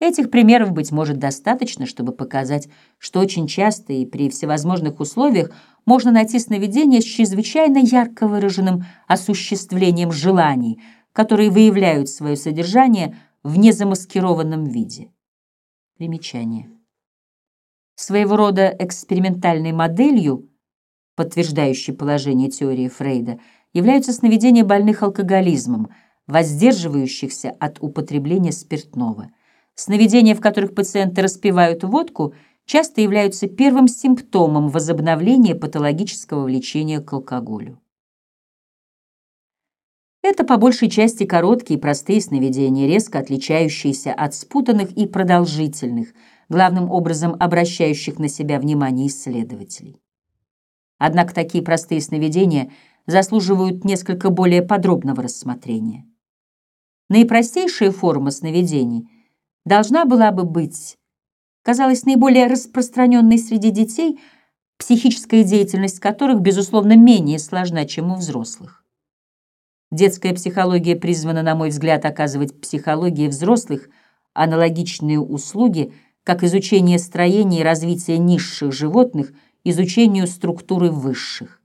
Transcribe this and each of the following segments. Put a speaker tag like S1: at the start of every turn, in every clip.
S1: Этих примеров, быть может, достаточно, чтобы показать, что очень часто и при всевозможных условиях можно найти сновидение с чрезвычайно ярко выраженным осуществлением желаний, которые выявляют свое содержание в незамаскированном виде. Примечание. Своего рода экспериментальной моделью, подтверждающей положение теории Фрейда, являются сновидения больных алкоголизмом, воздерживающихся от употребления спиртного – Сновидения, в которых пациенты распивают водку, часто являются первым симптомом возобновления патологического влечения к алкоголю. Это по большей части короткие и простые сновидения, резко отличающиеся от спутанных и продолжительных, главным образом обращающих на себя внимание исследователей. Однако такие простые сновидения заслуживают несколько более подробного рассмотрения. Наипростейшая форма сновидений — должна была бы быть, казалось, наиболее распространенной среди детей, психическая деятельность которых, безусловно, менее сложна, чем у взрослых. Детская психология призвана, на мой взгляд, оказывать психологии взрослых аналогичные услуги, как изучение строения и развития низших животных, изучению структуры высших.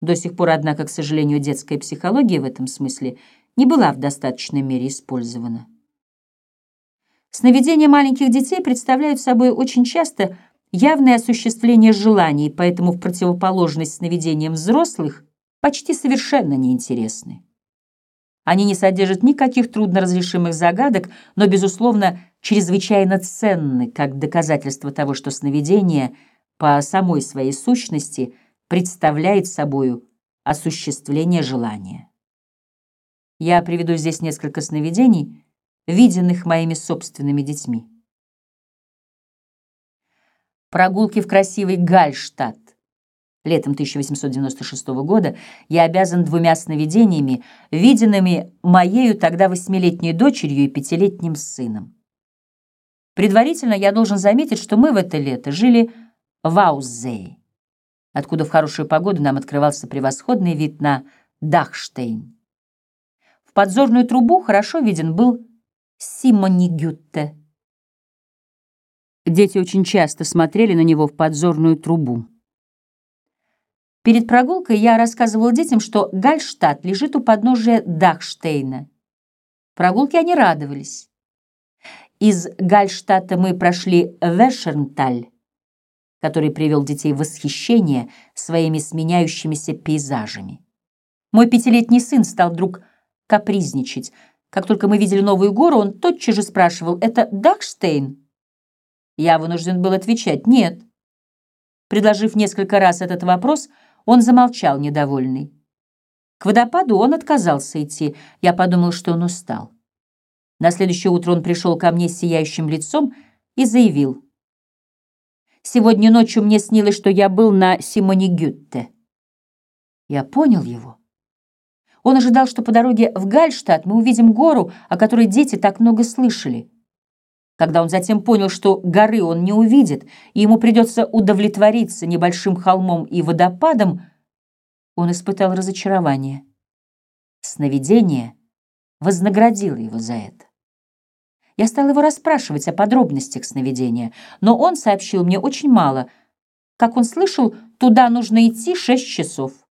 S1: До сих пор, однако, к сожалению, детская психология в этом смысле не была в достаточной мере использована. Сновидения маленьких детей представляют собой очень часто явное осуществление желаний, поэтому в противоположность сновидениям взрослых почти совершенно неинтересны. Они не содержат никаких трудноразрешимых загадок, но, безусловно, чрезвычайно ценны как доказательство того, что сновидение по самой своей сущности представляет собою осуществление желания. Я приведу здесь несколько сновидений, виденных моими собственными детьми. Прогулки в красивый Гальштадт. Летом 1896 года я обязан двумя сновидениями, виденными моею тогда восьмилетней дочерью и пятилетним сыном. Предварительно я должен заметить, что мы в это лето жили в Аузее, откуда в хорошую погоду нам открывался превосходный вид на Дахштейн. В подзорную трубу хорошо виден был Симони Гютте. Дети очень часто смотрели на него в подзорную трубу. Перед прогулкой я рассказывал детям, что Гальштадт лежит у подножия Дахштейна. Прогулки они радовались. Из Гальштадта мы прошли в который привел детей в восхищение своими сменяющимися пейзажами. Мой пятилетний сын стал вдруг капризничать — как только мы видели новую гору, он тотчас же спрашивал, «Это Дахштейн?» Я вынужден был отвечать «нет». Предложив несколько раз этот вопрос, он замолчал недовольный. К водопаду он отказался идти. Я подумал, что он устал. На следующее утро он пришел ко мне с сияющим лицом и заявил. «Сегодня ночью мне снилось, что я был на Симоне Гютте». Я понял его. Он ожидал, что по дороге в Гальштадт мы увидим гору, о которой дети так много слышали. Когда он затем понял, что горы он не увидит, и ему придется удовлетвориться небольшим холмом и водопадом, он испытал разочарование. Сновидение вознаградило его за это. Я стал его расспрашивать о подробностях сновидения, но он сообщил мне очень мало. Как он слышал, туда нужно идти шесть часов.